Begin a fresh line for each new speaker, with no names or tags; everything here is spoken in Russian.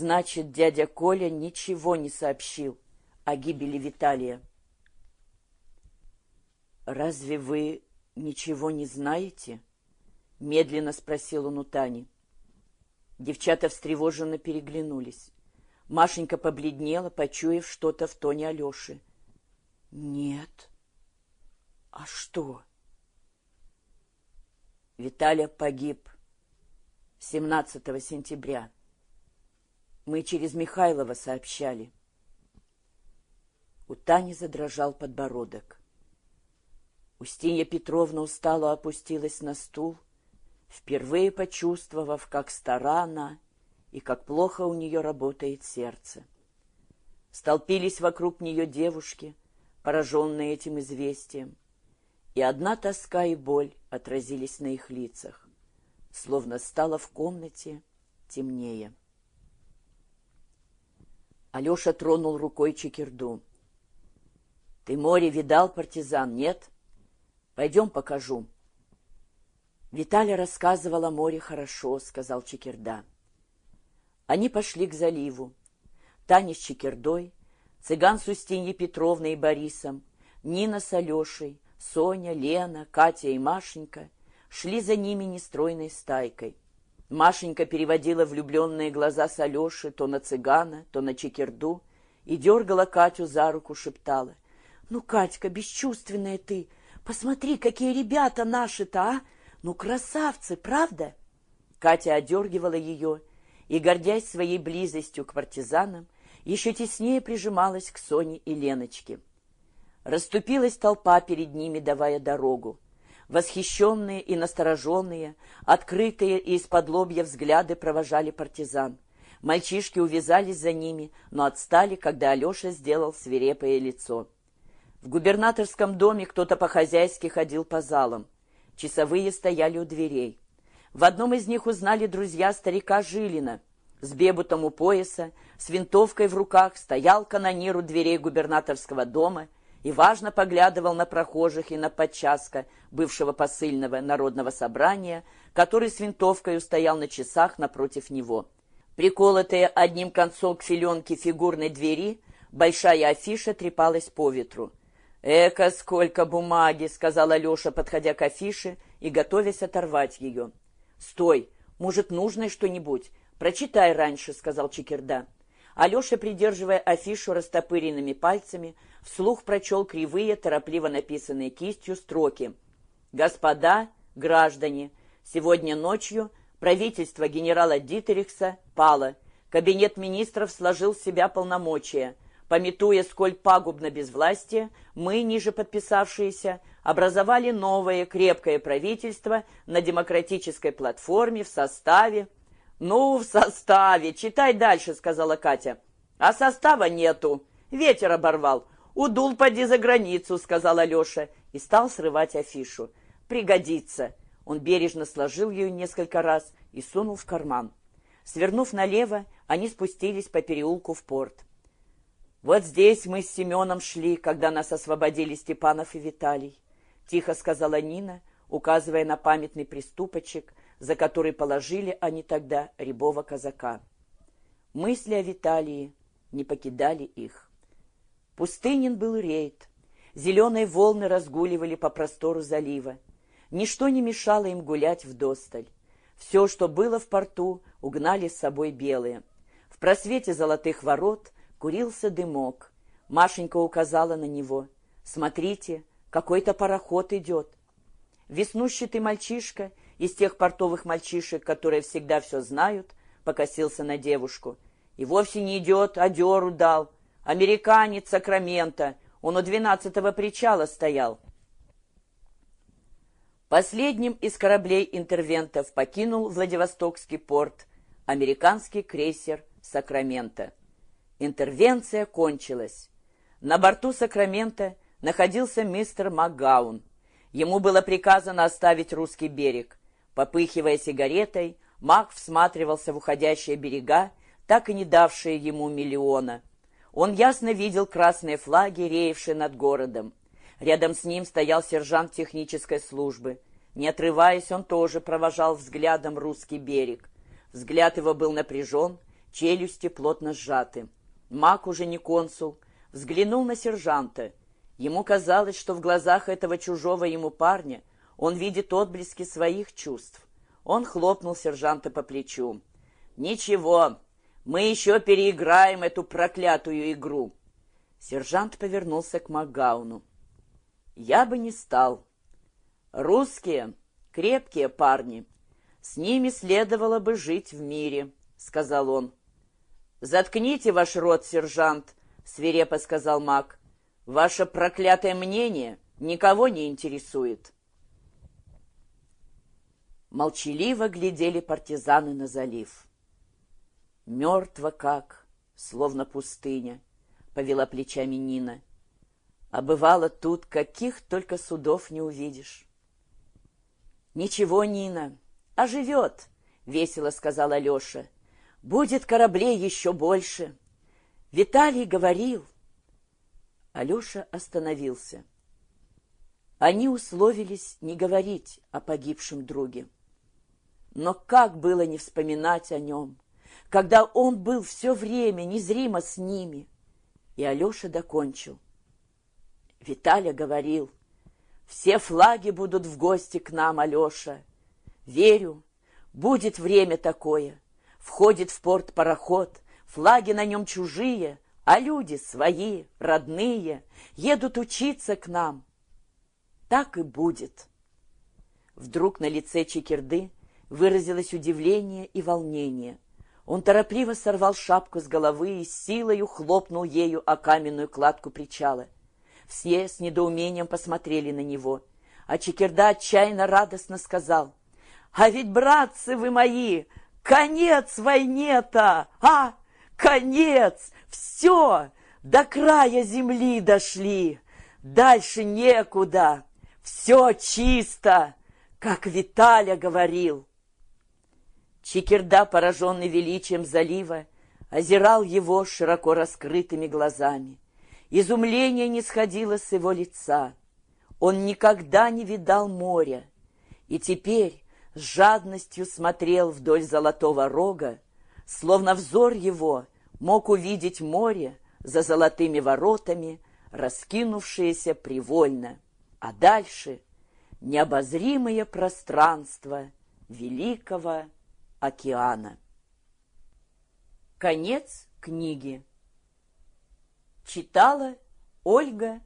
Значит, дядя Коля ничего не сообщил о гибели Виталия. «Разве вы ничего не знаете?» — медленно спросил он у Тани. Девчата встревоженно переглянулись. Машенька побледнела, почуяв что-то в тоне Алеши. «Нет. А что?» Виталя погиб 17 сентября. Мы через Михайлова сообщали. У Тани задрожал подбородок. Устинья Петровна устало опустилась на стул, впервые почувствовав, как стара она и как плохо у нее работает сердце. Столпились вокруг нее девушки, пораженные этим известием, и одна тоска и боль отразились на их лицах, словно стало в комнате темнее. Алеша тронул рукой Чекирду. — Ты море видал, партизан, нет? Пойдем покажу. Виталя рассказывала море хорошо, — сказал Чекирда. Они пошли к заливу. Таня с Чекирдой, цыган с Устиньей Петровной и Борисом, Нина с Алешей, Соня, Лена, Катя и Машенька шли за ними нестройной стайкой. Машенька переводила влюбленные глаза с Алеши то на цыгана, то на чекерду и дергала Катю за руку, шептала. «Ну, Катька, бесчувственная ты! Посмотри, какие ребята наши-то, а! Ну, красавцы, правда?» Катя одергивала ее и, гордясь своей близостью к партизанам, еще теснее прижималась к Соне и Леночке. Расступилась толпа перед ними, давая дорогу. Восхищенные и настороженные, открытые и из-под лобья взгляды провожали партизан. Мальчишки увязались за ними, но отстали, когда Алеша сделал свирепое лицо. В губернаторском доме кто-то по-хозяйски ходил по залам. Часовые стояли у дверей. В одном из них узнали друзья старика Жилина. С бебутом у пояса, с винтовкой в руках стоял канонир у дверей губернаторского дома — и важно поглядывал на прохожих и на подчаска, бывшего посыльного народного собрания, который с винтовкой стоял на часах напротив него. Приколотая одним концом к филенке фигурной двери, большая афиша трепалась по ветру. «Эка, сколько бумаги!» — сказала Леша, подходя к афише и готовясь оторвать ее. «Стой! Может, нужное что-нибудь? Прочитай раньше», — сказал Чекерда. Алеша, придерживая афишу растопыренными пальцами, вслух прочел кривые, торопливо написанные кистью строки. «Господа, граждане, сегодня ночью правительство генерала Дитерихса пало. Кабинет министров сложил в себя полномочия. Пометуя, сколь пагубно безвластие, мы, ниже подписавшиеся, образовали новое крепкое правительство на демократической платформе в составе «Ну, в составе. Читай дальше», — сказала Катя. «А состава нету. Ветер оборвал. Удул поди за границу», — сказал Алеша и стал срывать афишу. «Пригодится». Он бережно сложил ее несколько раз и сунул в карман. Свернув налево, они спустились по переулку в порт. «Вот здесь мы с Семеном шли, когда нас освободили Степанов и Виталий», — тихо сказала Нина, указывая на памятный приступочек, за который положили они тогда рябого казака. Мысли о Виталии не покидали их. Пустынен был рейд. Зеленые волны разгуливали по простору залива. Ничто не мешало им гулять в досталь. Все, что было в порту, угнали с собой белые. В просвете золотых ворот курился дымок. Машенька указала на него. «Смотрите, какой-то пароход идет». Веснущатый мальчишка из тех портовых мальчишек, которые всегда все знают, покосился на девушку. И вовсе не идет, а деру дал. Американец Сакрамента. Он у двенадцатого причала стоял. Последним из кораблей интервентов покинул Владивостокский порт американский крейсер «Сакраменто». Интервенция кончилась. На борту «Сакрамента» находился мистер МакГаун. Ему было приказано оставить русский берег. Попыхивая сигаретой, Мак всматривался в уходящие берега, так и не давшие ему миллиона. Он ясно видел красные флаги, реевшие над городом. Рядом с ним стоял сержант технической службы. Не отрываясь, он тоже провожал взглядом русский берег. Взгляд его был напряжен, челюсти плотно сжаты. Мак уже не консул, взглянул на сержанта. Ему казалось, что в глазах этого чужого ему парня он видит отблески своих чувств. Он хлопнул сержанта по плечу. «Ничего, мы еще переиграем эту проклятую игру». Сержант повернулся к Макгауну. «Я бы не стал. Русские — крепкие парни. С ними следовало бы жить в мире», — сказал он. «Заткните ваш рот, сержант», — свирепо сказал маг. «Ваше проклятое мнение никого не интересует». Молчаливо глядели партизаны на залив. Мертво как, словно пустыня, повела плечами Нина. А бывало тут, каких только судов не увидишь. Ничего, Нина, оживет, весело сказала Леша. Будет кораблей еще больше. Виталий говорил. Алеша остановился. Они условились не говорить о погибшем друге. Но как было не вспоминать о нем, когда он был все время незримо с ними? И Алеша докончил. Виталя говорил, все флаги будут в гости к нам, Алеша. Верю, будет время такое. Входит в порт пароход, флаги на нем чужие, а люди свои, родные, едут учиться к нам. Так и будет. Вдруг на лице Чекерды выразилось удивление и волнение. Он торопливо сорвал шапку с головы и силою хлопнул ею о каменную кладку причала. Все с недоумением посмотрели на него, а Чекерда отчаянно радостно сказал, «А ведь, братцы вы мои, конец войне-то, а? Конец! Все! До края земли дошли! Дальше некуда! Все чисто!» как Виталя говорил. Чикерда, пораженный величием залива, озирал его широко раскрытыми глазами. Изумление не сходило с его лица. Он никогда не видал моря, и теперь с жадностью смотрел вдоль золотого рога, словно взор его мог увидеть море за золотыми воротами, раскинувшееся привольно, а дальше необозримое пространство великого океана. Конец книги. Читала Ольга